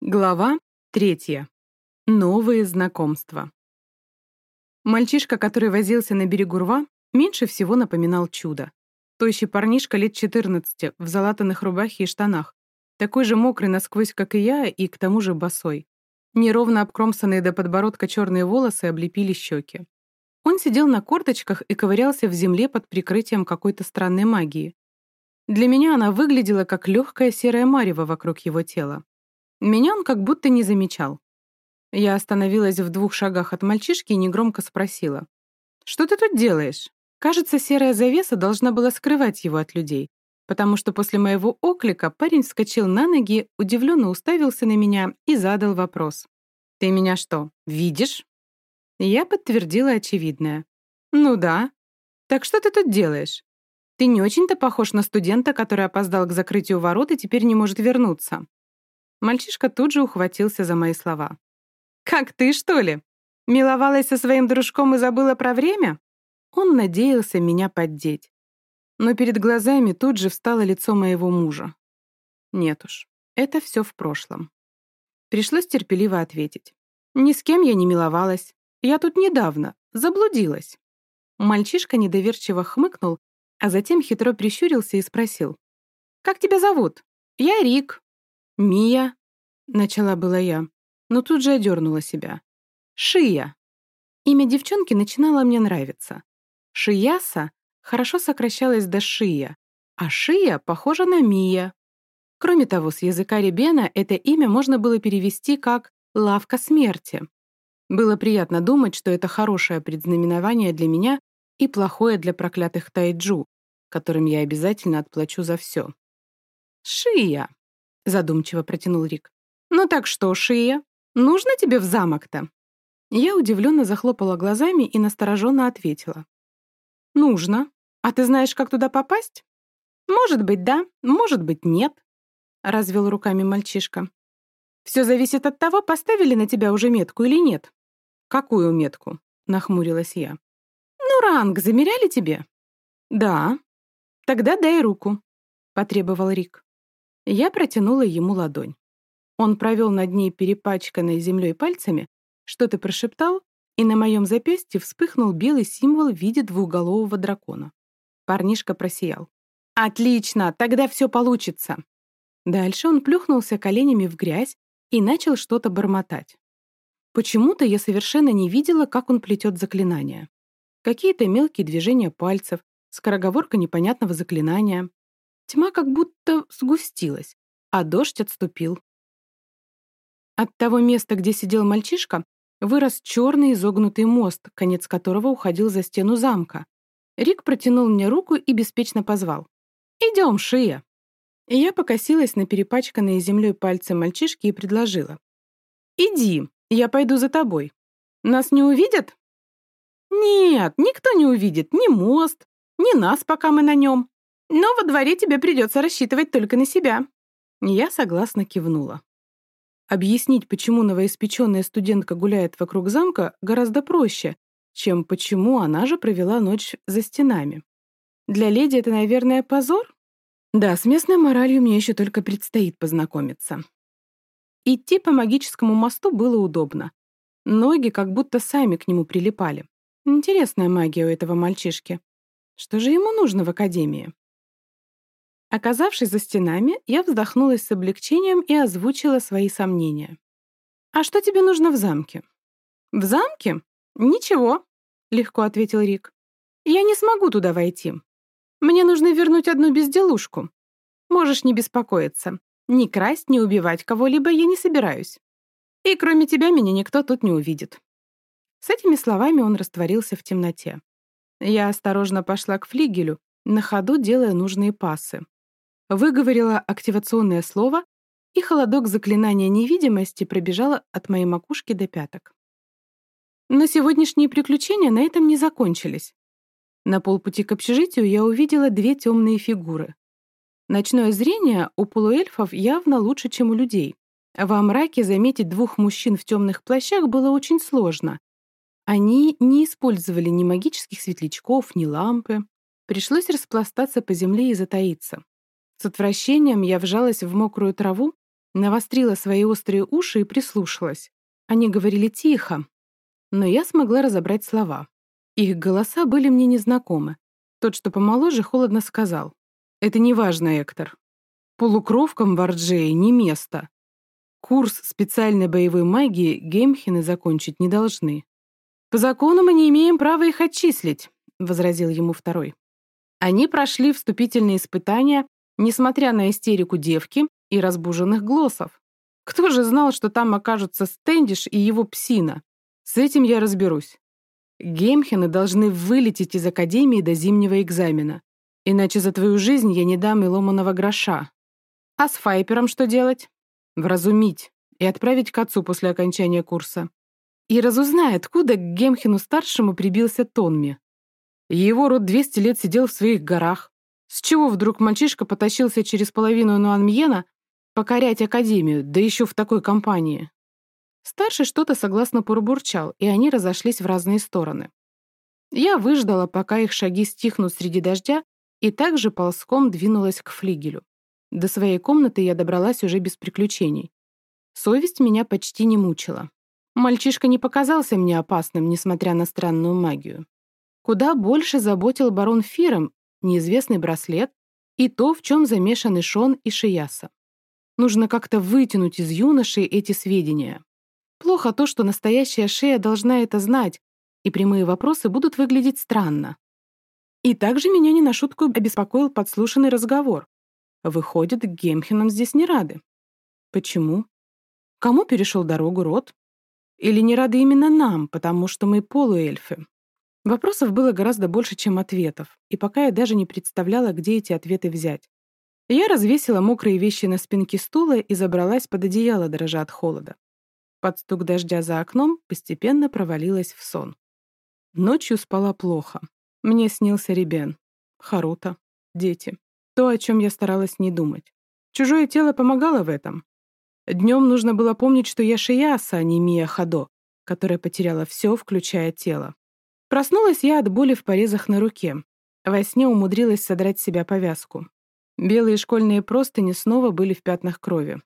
Глава третья. Новые знакомства. Мальчишка, который возился на берегу рва, меньше всего напоминал чудо. Тощий парнишка лет 14 в залатанных рубахе и штанах, такой же мокрый насквозь, как и я, и к тому же босой. Неровно обкромсанные до подбородка черные волосы облепили щеки. Он сидел на корточках и ковырялся в земле под прикрытием какой-то странной магии. Для меня она выглядела как легкая серая марево вокруг его тела. Меня он как будто не замечал. Я остановилась в двух шагах от мальчишки и негромко спросила. «Что ты тут делаешь?» Кажется, серая завеса должна была скрывать его от людей, потому что после моего оклика парень вскочил на ноги, удивленно уставился на меня и задал вопрос. «Ты меня что, видишь?» Я подтвердила очевидное. «Ну да. Так что ты тут делаешь? Ты не очень-то похож на студента, который опоздал к закрытию ворот и теперь не может вернуться. Мальчишка тут же ухватился за мои слова. «Как ты, что ли? Миловалась со своим дружком и забыла про время?» Он надеялся меня поддеть. Но перед глазами тут же встало лицо моего мужа. Нет уж, это все в прошлом. Пришлось терпеливо ответить. «Ни с кем я не миловалась. Я тут недавно, заблудилась». Мальчишка недоверчиво хмыкнул, а затем хитро прищурился и спросил. «Как тебя зовут?» «Я Рик», «Мия?» — начала была я, но тут же одернула себя. «Шия!» Имя девчонки начинало мне нравиться. Шияса хорошо сокращалось до Шия, а Шия похожа на Мия. Кроме того, с языка Ребена это имя можно было перевести как «лавка смерти». Было приятно думать, что это хорошее предзнаменование для меня и плохое для проклятых тайджу, которым я обязательно отплачу за все. «Шия!» Задумчиво протянул Рик. «Ну так что, Шия, нужно тебе в замок-то?» Я удивленно захлопала глазами и настороженно ответила. «Нужно. А ты знаешь, как туда попасть?» «Может быть, да, может быть, нет», — развел руками мальчишка. «Все зависит от того, поставили на тебя уже метку или нет». «Какую метку?» — нахмурилась я. «Ну, ранг замеряли тебе?» «Да». «Тогда дай руку», — потребовал Рик. Я протянула ему ладонь. Он провел над ней перепачканной землей пальцами, что-то прошептал, и на моем запястье вспыхнул белый символ в виде двухголового дракона. Парнишка просиял. «Отлично! Тогда все получится!» Дальше он плюхнулся коленями в грязь и начал что-то бормотать. Почему-то я совершенно не видела, как он плетет заклинания. Какие-то мелкие движения пальцев, скороговорка непонятного заклинания. Тьма как будто сгустилась, а дождь отступил. От того места, где сидел мальчишка, вырос черный изогнутый мост, конец которого уходил за стену замка. Рик протянул мне руку и беспечно позвал. «Идем, Шия!» И я покосилась на перепачканные землей пальцы мальчишки и предложила. «Иди, я пойду за тобой. Нас не увидят?» «Нет, никто не увидит ни мост, ни нас, пока мы на нем. Но во дворе тебе придется рассчитывать только на себя». Я согласно кивнула. Объяснить, почему новоиспеченная студентка гуляет вокруг замка, гораздо проще, чем почему она же провела ночь за стенами. Для леди это, наверное, позор? Да, с местной моралью мне еще только предстоит познакомиться. Идти по магическому мосту было удобно. Ноги как будто сами к нему прилипали. Интересная магия у этого мальчишки. Что же ему нужно в академии? Оказавшись за стенами, я вздохнула с облегчением и озвучила свои сомнения. «А что тебе нужно в замке?» «В замке? Ничего», — легко ответил Рик. «Я не смогу туда войти. Мне нужно вернуть одну безделушку. Можешь не беспокоиться. Ни красть, ни убивать кого-либо я не собираюсь. И кроме тебя меня никто тут не увидит». С этими словами он растворился в темноте. Я осторожно пошла к флигелю, на ходу делая нужные пасы выговорила активационное слово, и холодок заклинания невидимости пробежал от моей макушки до пяток. Но сегодняшние приключения на этом не закончились. На полпути к общежитию я увидела две темные фигуры. Ночное зрение у полуэльфов явно лучше, чем у людей. Во мраке заметить двух мужчин в темных плащах было очень сложно. Они не использовали ни магических светлячков, ни лампы. Пришлось распластаться по земле и затаиться. С отвращением я вжалась в мокрую траву, Навострила свои острые уши и прислушалась. Они говорили тихо, но я смогла разобрать слова. Их голоса были мне незнакомы. Тот, что помоложе, холодно сказал. «Это не важно, Эктор. Полукровкам в Арджее не место. Курс специальной боевой магии Геймхены закончить не должны. «По закону мы не имеем права их отчислить», — возразил ему второй. Они прошли вступительные испытания, несмотря на истерику девки и разбуженных глоссов. Кто же знал, что там окажутся Стэндиш и его псина? С этим я разберусь. Геймхены должны вылететь из Академии до зимнего экзамена. Иначе за твою жизнь я не дам и ломаного гроша. А с Файпером что делать? Вразумить и отправить к отцу после окончания курса. И разузнай, откуда к Гемхену-старшему прибился Тонми. Его род 200 лет сидел в своих горах. С чего вдруг мальчишка потащился через половину Нуанмьена покорять Академию, да еще в такой компании? Старший что-то согласно пробурчал, и они разошлись в разные стороны. Я выждала, пока их шаги стихнут среди дождя, и также ползком двинулась к флигелю. До своей комнаты я добралась уже без приключений. Совесть меня почти не мучила. Мальчишка не показался мне опасным, несмотря на странную магию. Куда больше заботил барон Фиром, неизвестный браслет и то, в чем замешаны Шон и Шияса. Нужно как-то вытянуть из юношей эти сведения. Плохо то, что настоящая шея должна это знать, и прямые вопросы будут выглядеть странно. И также меня не на шутку обеспокоил подслушанный разговор. Выходит, к Гемхенам здесь не рады. Почему? Кому перешел дорогу род? Или не рады именно нам, потому что мы полуэльфы? Вопросов было гораздо больше, чем ответов, и пока я даже не представляла, где эти ответы взять. Я развесила мокрые вещи на спинке стула и забралась под одеяло, дрожа от холода. Под стук дождя за окном постепенно провалилась в сон. Ночью спала плохо. Мне снился Ребен, Харута, дети. То, о чем я старалась не думать. Чужое тело помогало в этом. Днем нужно было помнить, что я Шияса, а не Мия Хадо, которая потеряла все, включая тело. Проснулась я от боли в порезах на руке. Во сне умудрилась содрать себя повязку. Белые школьные простыни снова были в пятнах крови.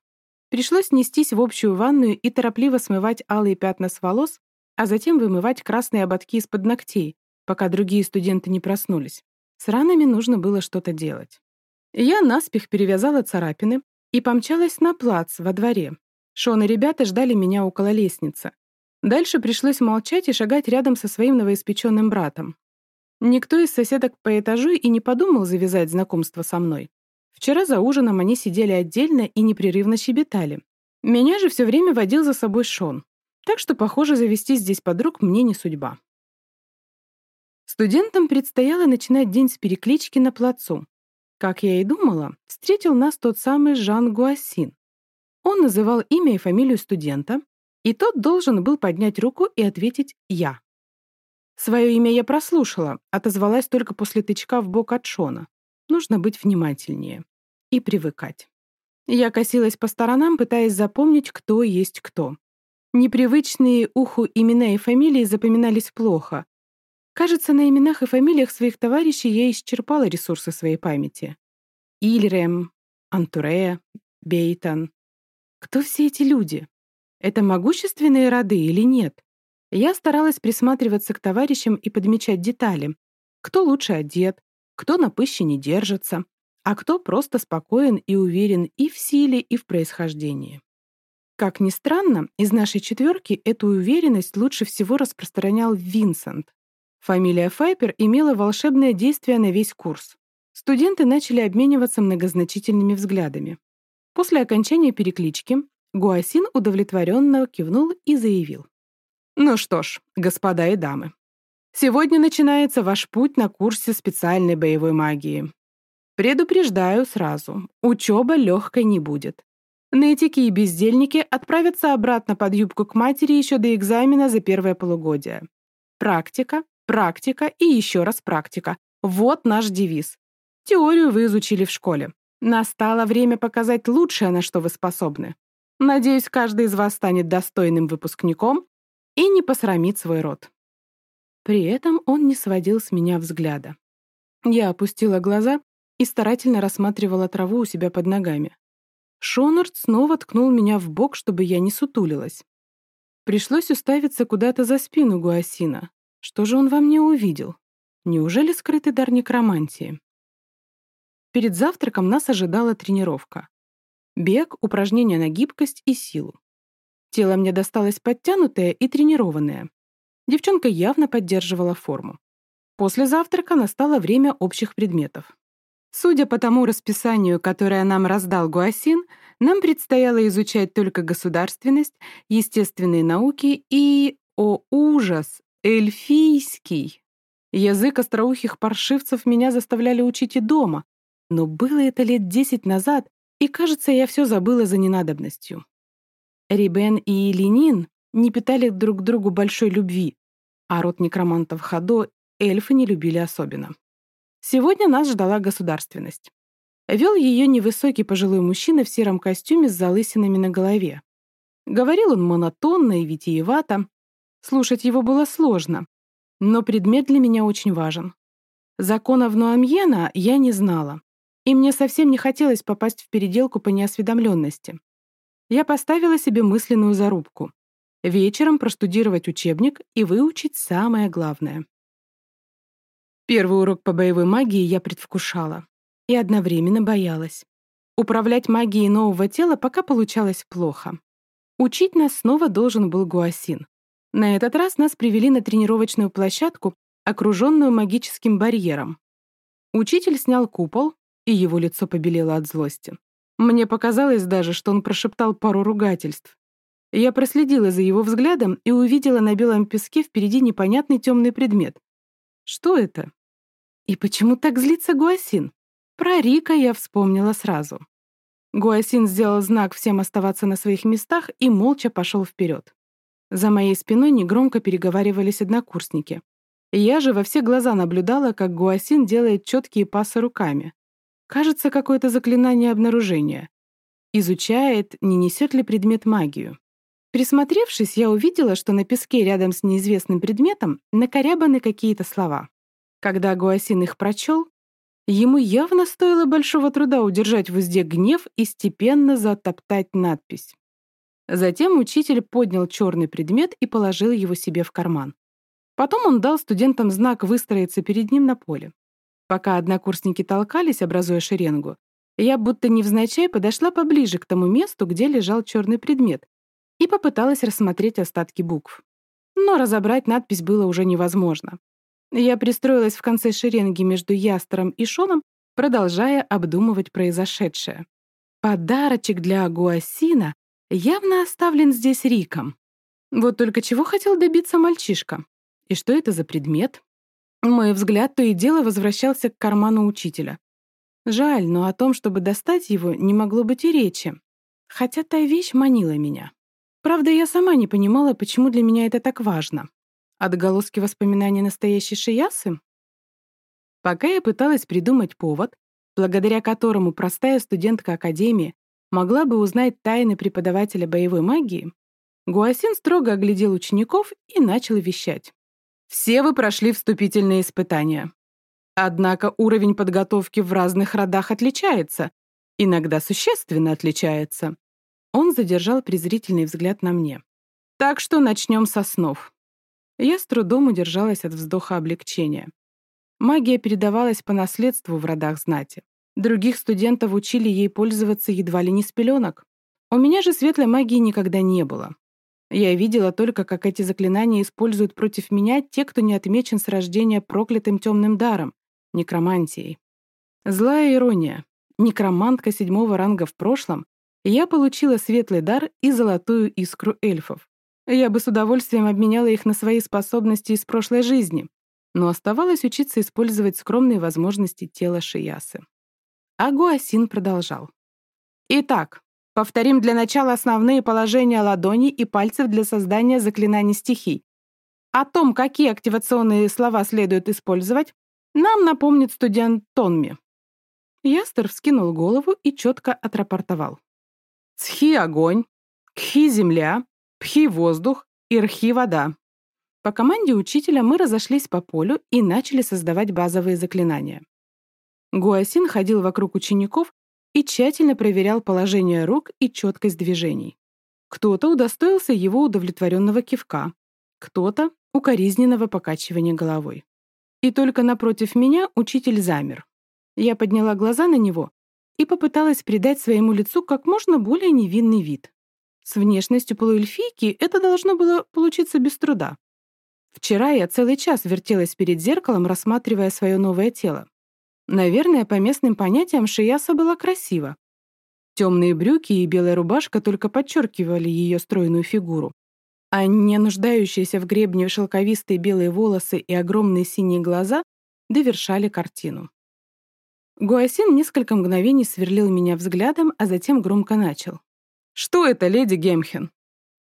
Пришлось нестись в общую ванную и торопливо смывать алые пятна с волос, а затем вымывать красные ободки из-под ногтей, пока другие студенты не проснулись. С ранами нужно было что-то делать. Я наспех перевязала царапины и помчалась на плац во дворе. Шон и ребята ждали меня около лестницы. Дальше пришлось молчать и шагать рядом со своим новоиспеченным братом. Никто из соседок по этажу и не подумал завязать знакомство со мной. Вчера за ужином они сидели отдельно и непрерывно щебетали. Меня же все время водил за собой Шон. Так что, похоже, завести здесь подруг мне не судьба. Студентам предстояло начинать день с переклички на плацу. Как я и думала, встретил нас тот самый Жан Гуасин. Он называл имя и фамилию студента, и тот должен был поднять руку и ответить «я». Свое имя я прослушала, отозвалась только после тычка в бок от Шона. Нужно быть внимательнее и привыкать. Я косилась по сторонам, пытаясь запомнить, кто есть кто. Непривычные уху имена и фамилии запоминались плохо, Кажется, на именах и фамилиях своих товарищей я исчерпала ресурсы своей памяти. Ильрем, Антурея, Бейтон. Кто все эти люди? Это могущественные роды или нет? Я старалась присматриваться к товарищам и подмечать детали. Кто лучше одет, кто на пыще не держится, а кто просто спокоен и уверен и в силе, и в происхождении. Как ни странно, из нашей четверки эту уверенность лучше всего распространял Винсент. Фамилия Файпер имела волшебное действие на весь курс. Студенты начали обмениваться многозначительными взглядами. После окончания переклички Гуасин удовлетворенно кивнул и заявил. «Ну что ж, господа и дамы, сегодня начинается ваш путь на курсе специальной боевой магии. Предупреждаю сразу, учеба легкой не будет. Нытики и бездельники отправятся обратно под юбку к матери еще до экзамена за первое полугодие. Практика, Практика и еще раз практика. Вот наш девиз. Теорию вы изучили в школе. Настало время показать лучшее, на что вы способны. Надеюсь, каждый из вас станет достойным выпускником и не посрамит свой род. При этом он не сводил с меня взгляда. Я опустила глаза и старательно рассматривала траву у себя под ногами. Шонард снова ткнул меня в бок, чтобы я не сутулилась. Пришлось уставиться куда-то за спину Гуасина. Что же он во мне увидел? Неужели скрытый дар некромантии? Перед завтраком нас ожидала тренировка. Бег, упражнения на гибкость и силу. Тело мне досталось подтянутое и тренированное. Девчонка явно поддерживала форму. После завтрака настало время общих предметов. Судя по тому расписанию, которое нам раздал Гуасин, нам предстояло изучать только государственность, естественные науки и, о ужас, эльфийский. Язык остроухих паршивцев меня заставляли учить и дома, но было это лет десять назад, и, кажется, я все забыла за ненадобностью. Рибен и Ленин не питали друг другу большой любви, а род некромантов Хадо эльфы не любили особенно. Сегодня нас ждала государственность. Вел ее невысокий пожилой мужчина в сером костюме с залысинами на голове. Говорил он монотонно и витиевато. Слушать его было сложно, но предмет для меня очень важен. Законов Нуамьена я не знала, и мне совсем не хотелось попасть в переделку по неосведомленности. Я поставила себе мысленную зарубку — вечером проштудировать учебник и выучить самое главное. Первый урок по боевой магии я предвкушала и одновременно боялась. Управлять магией нового тела пока получалось плохо. Учить нас снова должен был Гуасин. На этот раз нас привели на тренировочную площадку, окруженную магическим барьером. Учитель снял купол, и его лицо побелело от злости. Мне показалось даже, что он прошептал пару ругательств. Я проследила за его взглядом и увидела на белом песке впереди непонятный темный предмет. Что это? И почему так злится Гуасин? Про Рика я вспомнила сразу. Гуасин сделал знак всем оставаться на своих местах и молча пошел вперед. За моей спиной негромко переговаривались однокурсники. Я же во все глаза наблюдала, как Гуасин делает четкие пасы руками. Кажется, какое-то заклинание обнаружения. Изучает, не несет ли предмет магию. Присмотревшись, я увидела, что на песке рядом с неизвестным предметом накорябаны какие-то слова. Когда Гуасин их прочел, ему явно стоило большого труда удержать в узде гнев и степенно затоптать надпись. Затем учитель поднял черный предмет и положил его себе в карман. Потом он дал студентам знак выстроиться перед ним на поле. Пока однокурсники толкались, образуя шеренгу, я будто невзначай подошла поближе к тому месту, где лежал черный предмет, и попыталась рассмотреть остатки букв. Но разобрать надпись было уже невозможно. Я пристроилась в конце шеренги между Ястером и Шоном, продолжая обдумывать произошедшее. Подарочек для Агуасина явно оставлен здесь Риком. Вот только чего хотел добиться мальчишка? И что это за предмет? Мой взгляд то и дело возвращался к карману учителя. Жаль, но о том, чтобы достать его, не могло быть и речи. Хотя та вещь манила меня. Правда, я сама не понимала, почему для меня это так важно. Отголоски воспоминаний настоящей Шиясы? Пока я пыталась придумать повод, благодаря которому простая студентка Академии могла бы узнать тайны преподавателя боевой магии, Гуасин строго оглядел учеников и начал вещать. «Все вы прошли вступительные испытания. Однако уровень подготовки в разных родах отличается, иногда существенно отличается». Он задержал презрительный взгляд на мне. «Так что начнем со снов. Я с трудом удержалась от вздоха облегчения. Магия передавалась по наследству в родах знати. Других студентов учили ей пользоваться едва ли не с пеленок. У меня же светлой магии никогда не было. Я видела только, как эти заклинания используют против меня те, кто не отмечен с рождения проклятым темным даром — некромантией. Злая ирония. Некромантка седьмого ранга в прошлом, я получила светлый дар и золотую искру эльфов. Я бы с удовольствием обменяла их на свои способности из прошлой жизни, но оставалось учиться использовать скромные возможности тела Шиясы. А Гуасин продолжал. Итак, повторим для начала основные положения ладоней и пальцев для создания заклинаний стихий. О том, какие активационные слова следует использовать, нам напомнит студент Тонми. Ястер вскинул голову и четко отрапортовал. Цхи — огонь, кхи — земля, Пхи воздух, ирхи вода. По команде учителя мы разошлись по полю и начали создавать базовые заклинания. Гуасин ходил вокруг учеников и тщательно проверял положение рук и четкость движений. Кто-то удостоился его удовлетворенного кивка, кто-то — укоризненного покачивания головой. И только напротив меня учитель замер. Я подняла глаза на него и попыталась придать своему лицу как можно более невинный вид. С внешностью полуэльфийки это должно было получиться без труда. Вчера я целый час вертелась перед зеркалом, рассматривая свое новое тело. Наверное, по местным понятиям Шияса была красива. Темные брюки и белая рубашка только подчеркивали ее стройную фигуру, а не нуждающиеся в гребне шелковистые белые волосы и огромные синие глаза довершали картину. Гуасин несколько мгновений сверлил меня взглядом, а затем громко начал. «Что это, леди Гемхен?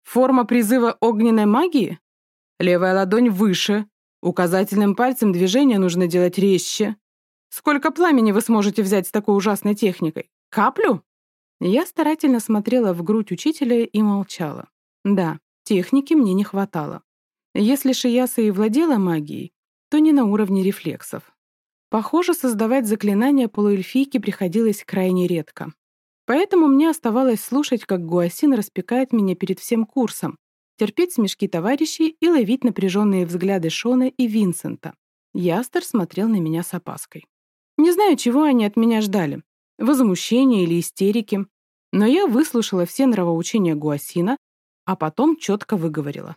Форма призыва огненной магии? Левая ладонь выше. Указательным пальцем движение нужно делать резче. Сколько пламени вы сможете взять с такой ужасной техникой? Каплю?» Я старательно смотрела в грудь учителя и молчала. Да, техники мне не хватало. Если Шияса и владела магией, то не на уровне рефлексов. Похоже, создавать заклинания полуэльфийки приходилось крайне редко. Поэтому мне оставалось слушать, как Гуасин распекает меня перед всем курсом, терпеть смешки товарищей и ловить напряженные взгляды Шона и Винсента. Ястер смотрел на меня с опаской. Не знаю, чего они от меня ждали — возмущения или истерики, но я выслушала все нравоучения Гуасина, а потом четко выговорила.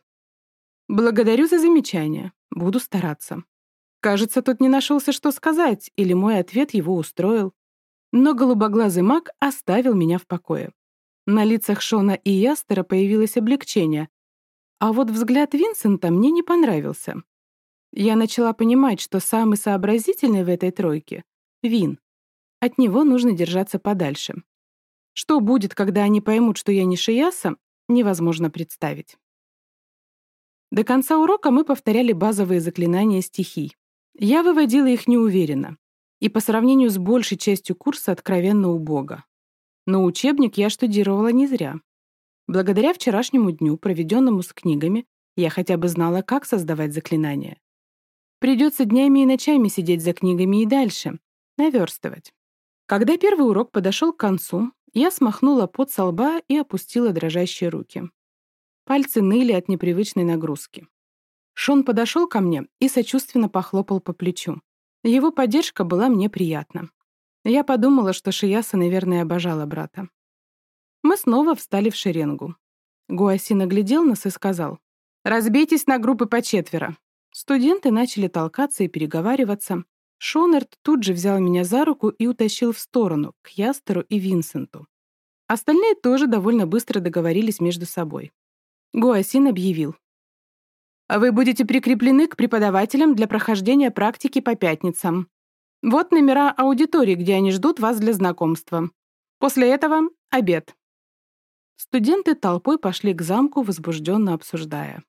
«Благодарю за замечание. Буду стараться». Кажется, тут не нашелся, что сказать, или мой ответ его устроил. Но голубоглазый маг оставил меня в покое. На лицах Шона и Ястера появилось облегчение, а вот взгляд Винсента мне не понравился. Я начала понимать, что самый сообразительный в этой тройке — Вин. От него нужно держаться подальше. Что будет, когда они поймут, что я не Шияса, невозможно представить. До конца урока мы повторяли базовые заклинания стихий. Я выводила их неуверенно и по сравнению с большей частью курса откровенно убого. Но учебник я штудировала не зря. Благодаря вчерашнему дню, проведенному с книгами, я хотя бы знала, как создавать заклинания. Придется днями и ночами сидеть за книгами и дальше, наверстывать. Когда первый урок подошел к концу, я смахнула пот со лба и опустила дрожащие руки. Пальцы ныли от непривычной нагрузки. Шон подошел ко мне и сочувственно похлопал по плечу. Его поддержка была мне приятна. Я подумала, что Шияса, наверное, обожала брата. Мы снова встали в шеренгу. Гуаси наглядел нас и сказал, «Разбейтесь на группы по четверо». Студенты начали толкаться и переговариваться. Шонерт тут же взял меня за руку и утащил в сторону, к Ястеру и Винсенту. Остальные тоже довольно быстро договорились между собой. Гуасин объявил. «Вы будете прикреплены к преподавателям для прохождения практики по пятницам. Вот номера аудитории, где они ждут вас для знакомства. После этого — обед. Студенты толпой пошли к замку, возбужденно обсуждая.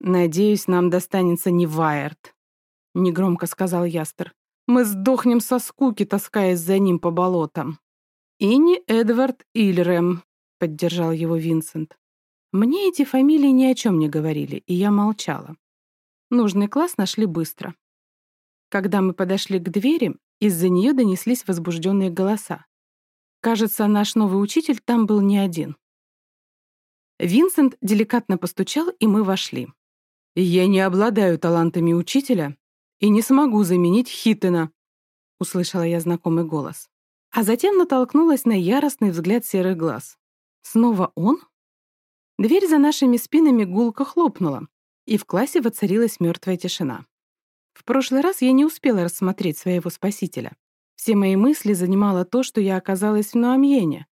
«Надеюсь, нам достанется не Вайерт», — негромко сказал Ястер. «Мы сдохнем со скуки, таскаясь за ним по болотам». «И не Эдвард Ильрем», — поддержал его Винсент. Мне эти фамилии ни о чем не говорили, и я молчала. Нужный класс нашли быстро. Когда мы подошли к двери, из-за нее донеслись возбужденные голоса. Кажется, наш новый учитель там был не один. Винсент деликатно постучал, и мы вошли. «Я не обладаю талантами учителя и не смогу заменить Хиттена», — услышала я знакомый голос. А затем натолкнулась на яростный взгляд серых глаз. «Снова он?» Дверь за нашими спинами гулко хлопнула, и в классе воцарилась мертвая тишина. В прошлый раз я не успела рассмотреть своего спасителя. Все мои мысли занимало то, что я оказалась в Нуамьене,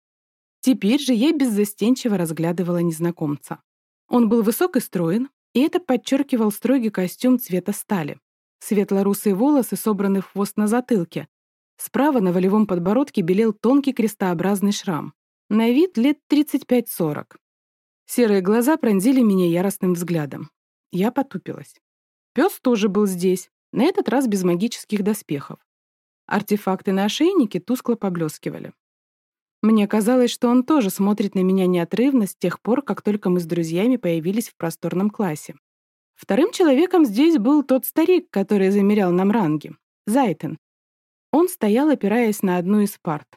Теперь же я беззастенчиво разглядывала незнакомца. Он был высок и строен, и это подчеркивал строгий костюм цвета стали. Светло-русые волосы собраны в хвост на затылке. Справа на волевом подбородке белел тонкий крестообразный шрам. На вид лет 35-40. Серые глаза пронзили меня яростным взглядом. Я потупилась. Пес тоже был здесь, на этот раз без магических доспехов. Артефакты на ошейнике тускло поблескивали. Мне казалось, что он тоже смотрит на меня неотрывно с тех пор, как только мы с друзьями появились в просторном классе. Вторым человеком здесь был тот старик, который замерял нам ранги — Зайтен. Он стоял, опираясь на одну из парт.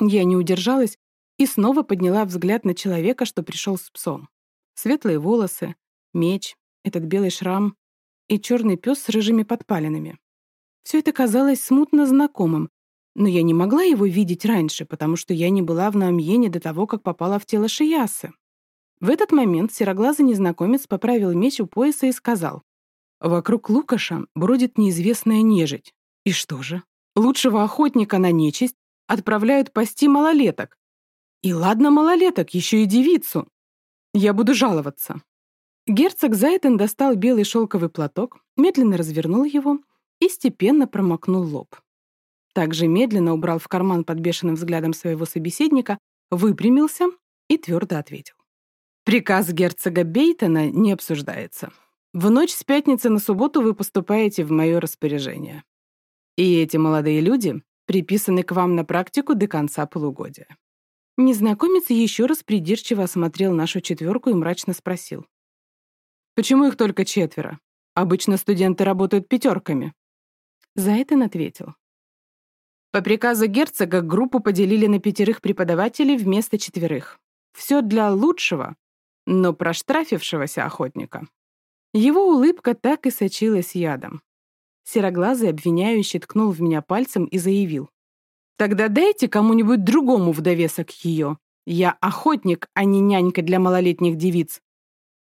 Я не удержалась и снова подняла взгляд на человека, что пришел с псом. Светлые волосы, меч, этот белый шрам и черный пес с рыжими подпалинами. Все это казалось смутно знакомым, но я не могла его видеть раньше, потому что я не была в Наамьене до того, как попала в тело Шиясы. В этот момент сероглазый незнакомец поправил меч у пояса и сказал, «Вокруг Лукаша бродит неизвестная нежить. И что же? Лучшего охотника на нечисть отправляют пасти малолеток. И ладно малолеток, еще и девицу. Я буду жаловаться». Герцог Зайтен достал белый шелковый платок, медленно развернул его и степенно промокнул лоб. Также медленно убрал в карман под бешеным взглядом своего собеседника, выпрямился и твердо ответил. «Приказ герцога Бейтона не обсуждается. В ночь с пятницы на субботу вы поступаете в мое распоряжение. И эти молодые люди приписаны к вам на практику до конца полугодия». Незнакомец еще раз придирчиво осмотрел нашу четверку и мрачно спросил. «Почему их только четверо? Обычно студенты работают пятерками». Зайтен ответил. По приказу герцога группу поделили на пятерых преподавателей вместо четверых. Все для лучшего, но проштрафившегося охотника. Его улыбка так и сочилась ядом. Сероглазый обвиняющий ткнул в меня пальцем и заявил. «Тогда дайте кому-нибудь другому в довесок ее. Я охотник, а не нянька для малолетних девиц.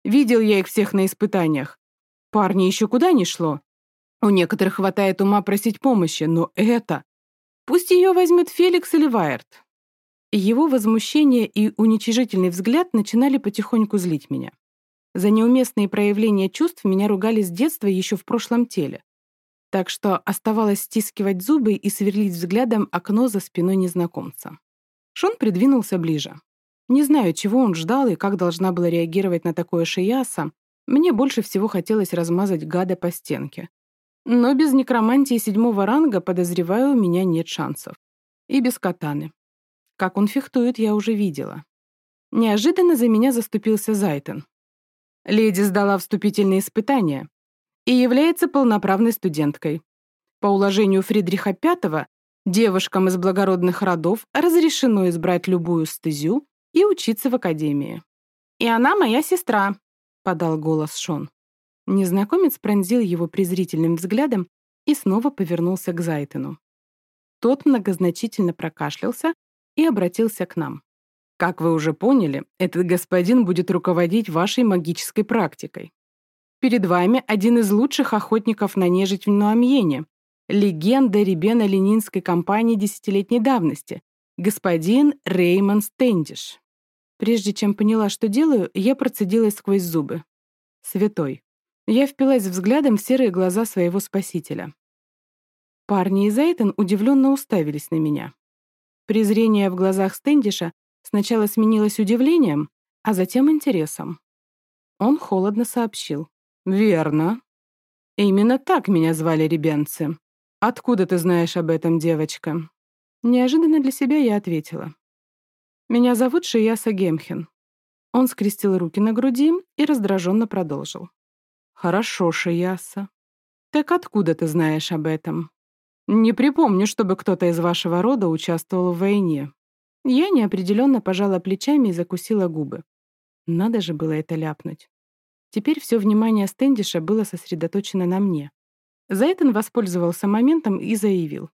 Видел я их всех на испытаниях. Парни еще куда ни шло. У некоторых хватает ума просить помощи, но это... Пусть ее возьмет Феликс или Вайерт. Его возмущение и уничижительный взгляд начинали потихоньку злить меня. За неуместные проявления чувств меня ругали с детства еще в прошлом теле. Так что оставалось стискивать зубы и сверлить взглядом окно за спиной незнакомца. Шон придвинулся ближе. Не знаю, чего он ждал и как должна была реагировать на такое шияса, мне больше всего хотелось размазать гада по стенке. Но без некромантии седьмого ранга, подозреваю, у меня нет шансов. И без катаны. Как он фехтует, я уже видела. Неожиданно за меня заступился Зайтон. Леди сдала вступительные испытания и является полноправной студенткой. По уложению Фридриха V девушкам из благородных родов разрешено избрать любую стезю и учиться в академии. «И она моя сестра», — подал голос Шон. Незнакомец пронзил его презрительным взглядом и снова повернулся к Зайтену. Тот многозначительно прокашлялся и обратился к нам. «Как вы уже поняли, этот господин будет руководить вашей магической практикой. Перед вами один из лучших охотников на нежить в Нуамьене, легенда Ребена-Ленинской компании десятилетней давности, господин Реймон Стендиш». Прежде чем поняла, что делаю, я процедила сквозь зубы. «Святой, я впилась взглядом в серые глаза своего спасителя. Парни и Зайтон удивленно уставились на меня. Презрение в глазах Стэндиша сначала сменилось удивлением, а затем интересом. Он холодно сообщил. «Верно. Именно так меня звали ребенцы. Откуда ты знаешь об этом, девочка?» Неожиданно для себя я ответила. «Меня зовут Шияса Гемхен». Он скрестил руки на груди и раздраженно продолжил. «Хорошо, Шияса. Так откуда ты знаешь об этом?» «Не припомню, чтобы кто-то из вашего рода участвовал в войне». Я неопределенно пожала плечами и закусила губы. Надо же было это ляпнуть. Теперь все внимание Стэндиша было сосредоточено на мне. Зайтон воспользовался моментом и заявил.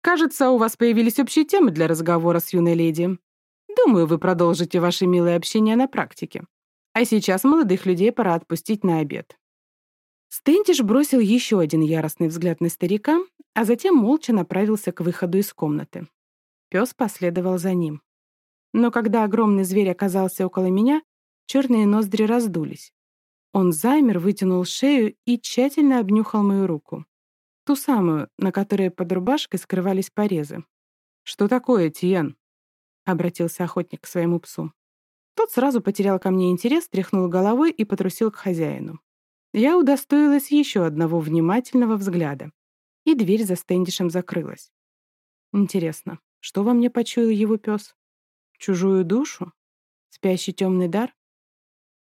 «Кажется, у вас появились общие темы для разговора с юной леди. Думаю, вы продолжите ваше милое общение на практике. А сейчас молодых людей пора отпустить на обед. Стентиш бросил еще один яростный взгляд на старика, а затем молча направился к выходу из комнаты. Пес последовал за ним. Но когда огромный зверь оказался около меня, черные ноздри раздулись. Он замер, вытянул шею и тщательно обнюхал мою руку. Ту самую, на которой под рубашкой скрывались порезы. «Что такое, Тиен?» — обратился охотник к своему псу. Тот сразу потерял ко мне интерес, тряхнул головой и потрусил к хозяину. Я удостоилась еще одного внимательного взгляда, и дверь за стендишем закрылась. Интересно, что во мне почуял его пес? Чужую душу? Спящий темный дар?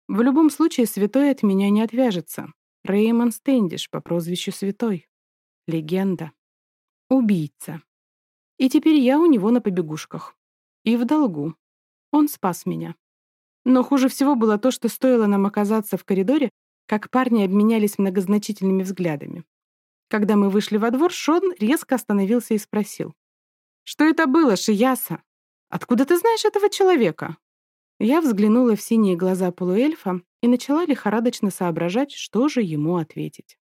В любом случае, святой от меня не отвяжется. Реймон Стендиш по прозвищу Святой. Легенда. Убийца. И теперь я у него на побегушках. И в долгу. Он спас меня. Но хуже всего было то, что стоило нам оказаться в коридоре, как парни обменялись многозначительными взглядами. Когда мы вышли во двор, Шон резко остановился и спросил. «Что это было, Шияса? Откуда ты знаешь этого человека?» Я взглянула в синие глаза полуэльфа и начала лихорадочно соображать, что же ему ответить.